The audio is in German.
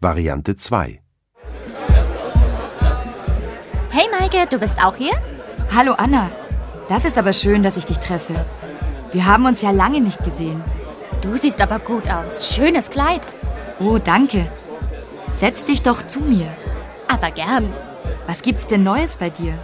Variante 2. Hey Maike, du bist auch hier? Hallo Anna. Das ist aber schön, dass ich dich treffe. Wir haben uns ja lange nicht gesehen. Du siehst aber gut aus. Schönes Kleid. Oh, danke. Setz dich doch zu mir. Aber gern. Was gibt's denn Neues bei dir?